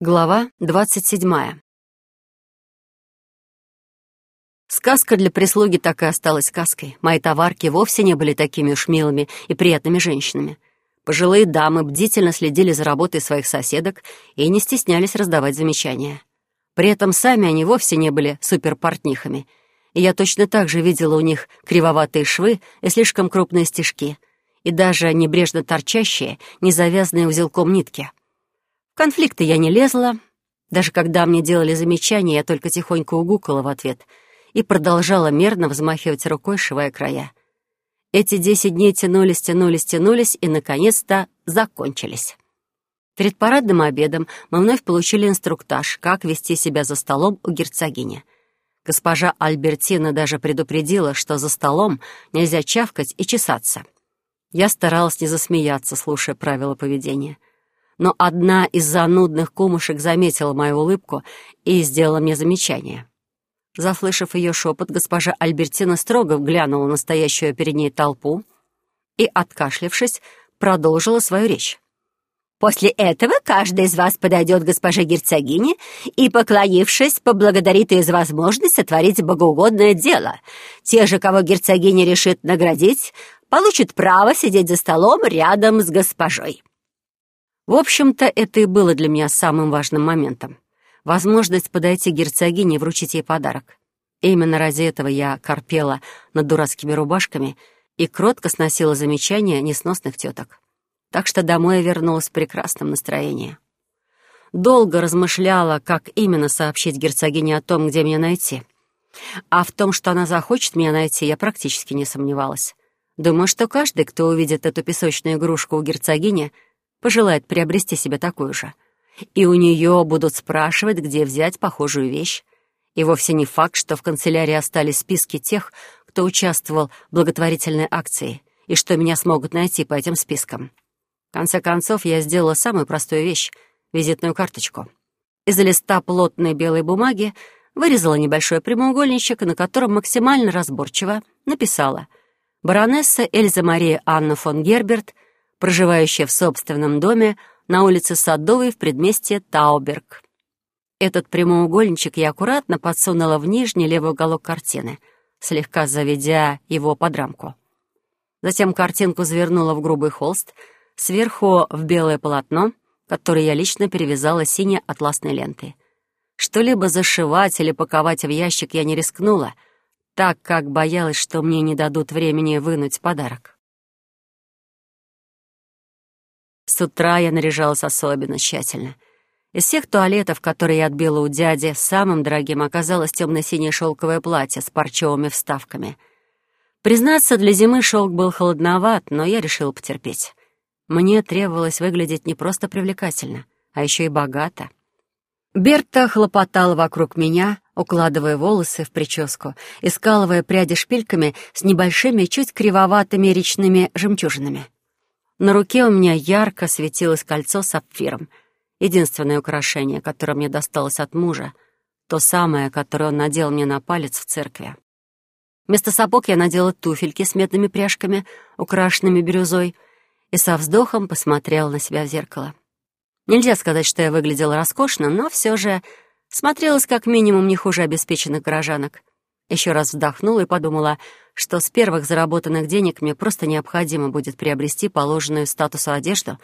Глава двадцать седьмая. Сказка для прислуги так и осталась сказкой. Мои товарки вовсе не были такими уж милыми и приятными женщинами. Пожилые дамы бдительно следили за работой своих соседок и не стеснялись раздавать замечания. При этом сами они вовсе не были суперпортнихами, и я точно так же видела у них кривоватые швы и слишком крупные стежки, и даже небрежно торчащие, не завязанные узелком нитки — конфликты я не лезла. Даже когда мне делали замечания, я только тихонько угукала в ответ и продолжала мерно взмахивать рукой, шивая края. Эти десять дней тянулись, тянулись, тянулись и, наконец-то, закончились. Перед парадным обедом мы вновь получили инструктаж, как вести себя за столом у герцогини. Госпожа Альбертина даже предупредила, что за столом нельзя чавкать и чесаться. Я старалась не засмеяться, слушая правила поведения — но одна из занудных кумушек заметила мою улыбку и сделала мне замечание. Заслышав ее шепот, госпожа Альбертина строго глянула на стоящую перед ней толпу и, откашлявшись, продолжила свою речь. «После этого каждый из вас подойдет к госпоже герцогине и, поклонившись, поблагодарит ее за возможность сотворить богоугодное дело. Те же, кого герцогиня решит наградить, получат право сидеть за столом рядом с госпожой». В общем-то, это и было для меня самым важным моментом. Возможность подойти к герцогине и вручить ей подарок. Именно ради этого я корпела над дурацкими рубашками и кротко сносила замечания несносных теток. Так что домой я вернулась в прекрасном настроении. Долго размышляла, как именно сообщить герцогине о том, где меня найти. А в том, что она захочет меня найти, я практически не сомневалась. Думаю, что каждый, кто увидит эту песочную игрушку у герцогини — пожелает приобрести себе такую же. И у нее будут спрашивать, где взять похожую вещь. И вовсе не факт, что в канцелярии остались списки тех, кто участвовал в благотворительной акции, и что меня смогут найти по этим спискам. В конце концов, я сделала самую простую вещь — визитную карточку. Из листа плотной белой бумаги вырезала небольшой прямоугольничек, на котором максимально разборчиво написала «Баронесса Эльза Мария Анна фон Герберт — проживающая в собственном доме на улице Садовой в предместье Тауберг. Этот прямоугольничек я аккуратно подсунула в нижний левый уголок картины, слегка заведя его под рамку. Затем картинку завернула в грубый холст, сверху в белое полотно, которое я лично перевязала синей атласной лентой. Что-либо зашивать или паковать в ящик я не рискнула, так как боялась, что мне не дадут времени вынуть подарок. С утра я наряжалась особенно тщательно. Из всех туалетов, которые я отбила у дяди, самым дорогим оказалось темно-синее шелковое платье с парчевыми вставками. Признаться, для зимы шелк был холодноват, но я решила потерпеть. Мне требовалось выглядеть не просто привлекательно, а еще и богато. Берта хлопотала вокруг меня, укладывая волосы в прическу и скалывая пряди шпильками с небольшими, чуть кривоватыми речными жемчужинами. На руке у меня ярко светилось кольцо с сапфиром. Единственное украшение, которое мне досталось от мужа, то самое, которое он надел мне на палец в церкви. Вместо сапог я надела туфельки с медными пряжками, украшенными бирюзой, и со вздохом посмотрела на себя в зеркало. Нельзя сказать, что я выглядела роскошно, но все же смотрелась как минимум не хуже обеспеченных горожанок. Еще раз вздохнула и подумала, что с первых заработанных денег мне просто необходимо будет приобрести положенную статусу одежду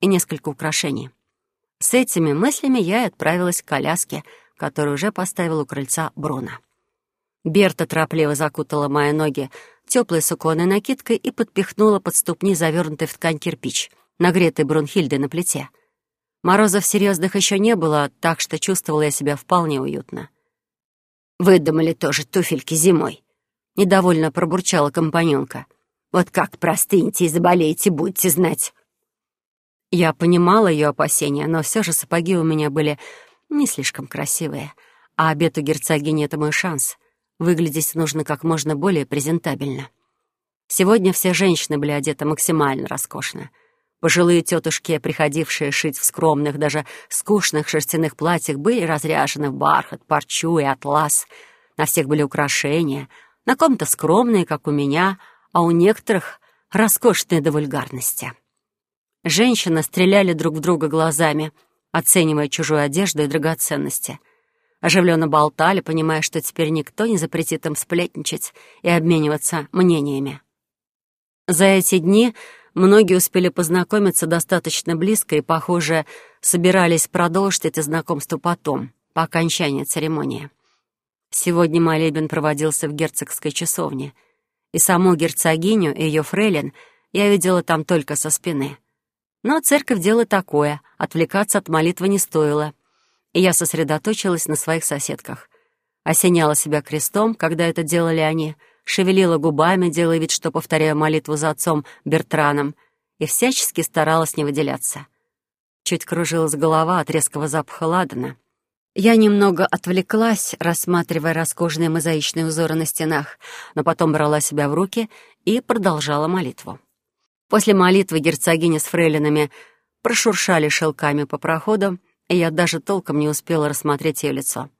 и несколько украшений. С этими мыслями я и отправилась к коляске, которую уже поставил у крыльца Бруно. Берта торопливо закутала мои ноги теплой суконной накидкой и подпихнула под ступни завернутый в ткань кирпич, нагретый Брунхильдой на плите. Морозов серьезных еще не было, так что чувствовала я себя вполне уютно. Выдумали тоже туфельки зимой. Недовольно пробурчала компаньонка. Вот как простынете и заболеете, будете знать. Я понимала ее опасения, но все же сапоги у меня были не слишком красивые. А обед у герцогини — это мой шанс. Выглядеть нужно как можно более презентабельно. Сегодня все женщины были одеты максимально роскошно — Пожилые тетушки, приходившие шить в скромных, даже скучных шерстяных платьях, были разряжены в бархат, парчу и атлас. На всех были украшения, на ком-то скромные, как у меня, а у некоторых роскошные до вульгарности. Женщины стреляли друг в друга глазами, оценивая чужую одежду и драгоценности. Оживленно болтали, понимая, что теперь никто не запретит им сплетничать и обмениваться мнениями. За эти дни многие успели познакомиться достаточно близко и, похоже, собирались продолжить это знакомство потом, по окончании церемонии. Сегодня молебен проводился в герцогской часовне, и саму герцогиню и ее фрейлин я видела там только со спины. Но церковь — дело такое, отвлекаться от молитвы не стоило, и я сосредоточилась на своих соседках. Осеняла себя крестом, когда это делали они, шевелила губами, делая вид, что повторяю молитву за отцом Бертраном, и всячески старалась не выделяться. Чуть кружилась голова от резкого запаха ладана. Я немного отвлеклась, рассматривая роскошные мозаичные узоры на стенах, но потом брала себя в руки и продолжала молитву. После молитвы герцогини с фрейлинами прошуршали шелками по проходу, и я даже толком не успела рассмотреть ее лицо.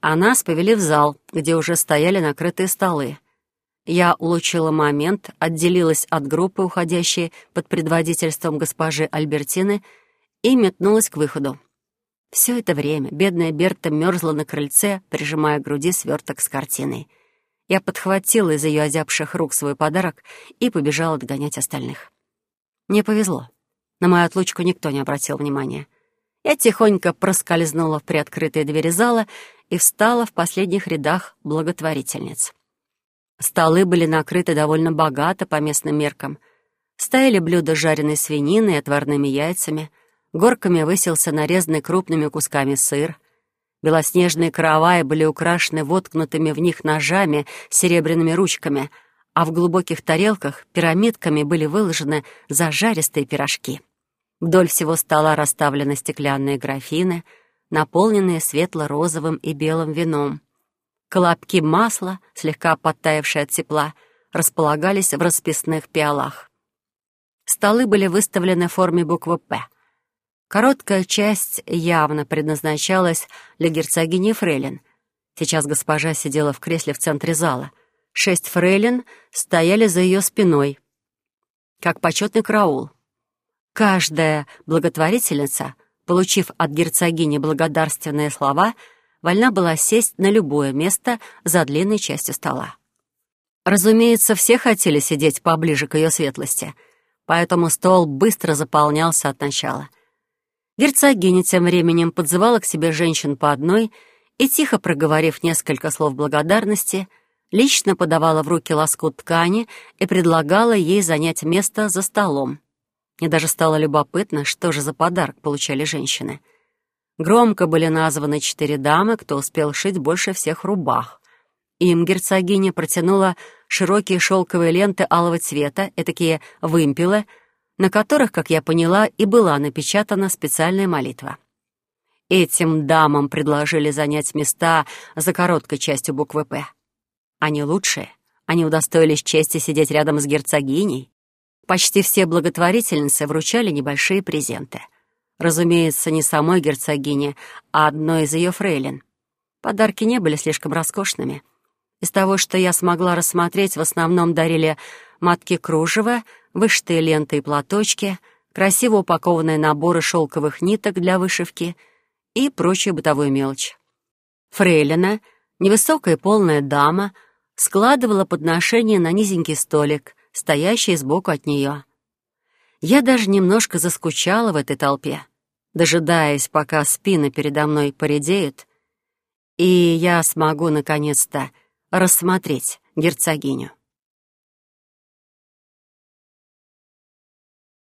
А нас повели в зал, где уже стояли накрытые столы. Я улучила момент, отделилась от группы, уходящей под предводительством госпожи Альбертины, и метнулась к выходу. Все это время бедная Берта мерзла на крыльце, прижимая к груди сверток с картиной — я подхватила из ее озябших рук свой подарок и побежала догонять остальных. Мне повезло. На мою отлучку никто не обратил внимания. Я тихонько проскользнула в приоткрытые двери зала и встала в последних рядах благотворительниц. Столы были накрыты довольно богато по местным меркам. Стояли блюда с жареной свининой и отварными яйцами, горками высился нарезанный крупными кусками сыр, Белоснежные караваи были украшены воткнутыми в них ножами с серебряными ручками, а в глубоких тарелках пирамидками были выложены зажаристые пирожки. Вдоль всего стола расставлены стеклянные графины, наполненные светло-розовым и белым вином. Колобки масла, слегка подтаявшие от тепла, располагались в расписных пиалах. Столы были выставлены в форме буквы «П», Короткая часть явно предназначалась для герцогини Фрейлин. Сейчас госпожа сидела в кресле в центре зала. Шесть фрейлин стояли за ее спиной, как почетный караул. Каждая благотворительница, получив от герцогини благодарственные слова, вольна была сесть на любое место за длинной частью стола. Разумеется, все хотели сидеть поближе к ее светлости, поэтому стол быстро заполнялся от начала — Герцогиня тем временем подзывала к себе женщин по одной и, тихо проговорив несколько слов благодарности, лично подавала в руки лоскут ткани и предлагала ей занять место за столом. Мне даже стало любопытно, что же за подарок получали женщины. Громко были названы четыре дамы, кто успел шить больше всех рубах. Им герцогиня протянула широкие шелковые ленты алого цвета, такие вымпелы — на которых, как я поняла, и была напечатана специальная молитва. Этим дамам предложили занять места за короткой частью буквы «П». Они лучшие, они удостоились чести сидеть рядом с герцогиней. Почти все благотворительницы вручали небольшие презенты. Разумеется, не самой герцогине, а одной из ее фрейлин. Подарки не были слишком роскошными. Из того, что я смогла рассмотреть, в основном дарили матки кружева, вышитые ленты и платочки, красиво упакованные наборы шелковых ниток для вышивки и прочую бытовую мелочь. Фрейлина, невысокая полная дама, складывала подношение на низенький столик, стоящий сбоку от нее. Я даже немножко заскучала в этой толпе, дожидаясь, пока спины передо мной поредеют, и я смогу, наконец-то, рассмотреть герцогиню.